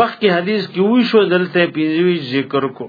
مخکې حدیث کې وی شو دلته پنځوي ذکر کو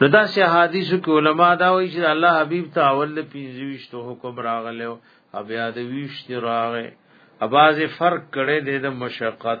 نو دا سه حدیثو کې علما دا وایي چې الله حبیب ته اول پنځوي شته حکم راغله او بیا د ویشت راغې اباز فرق کړي د مشقت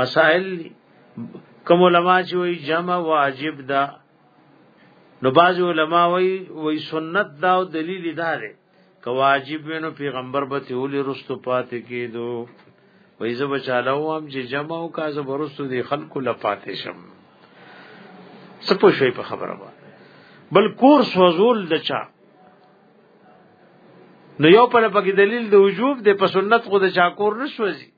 مسائل کوم علما چې وی جمع واجب ده نو باز علما وی وی سنت دا او دلیل دا ده که واجب وینو پیغمبر به تیولې رستو پاتې کېدو وی زه بچاله وام چې جمع او کازه برستو دی خلکو لپاتې شم سپو شوی په خبره وای بل کور سوزول دچا نو یو پر پکې دلیل د وجوب د په سنت خو د چا کور نه سوځي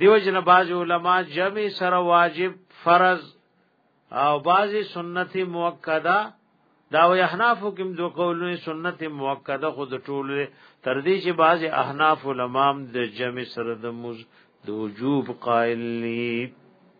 دیو جن باز علماء جمع سر واجب فرض او باز سنت موکده دا و احناف کوم دو قولونه سنت موکده خود ټول تر دې چې باز احناف علماء د جمع سره د مز د وجوب قائل نه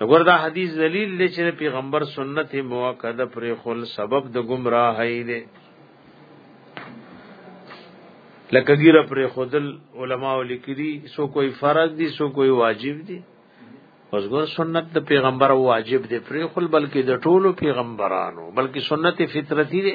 وګور دا حدیث دلیل دی چې پیغمبر سنت موکده پر خل سبب د گمراهی دی لکه ګیره پر خودل علما ولیکري سو کوئی فرض دي سو کوئی واجب دي اوس ګور سنت د پیغمبر واجب دي پر خل بلکې د ټولو پیغمبرانو بلکې سنت فطرتي دي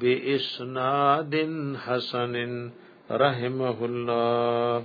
باسناد حسن رحمه الله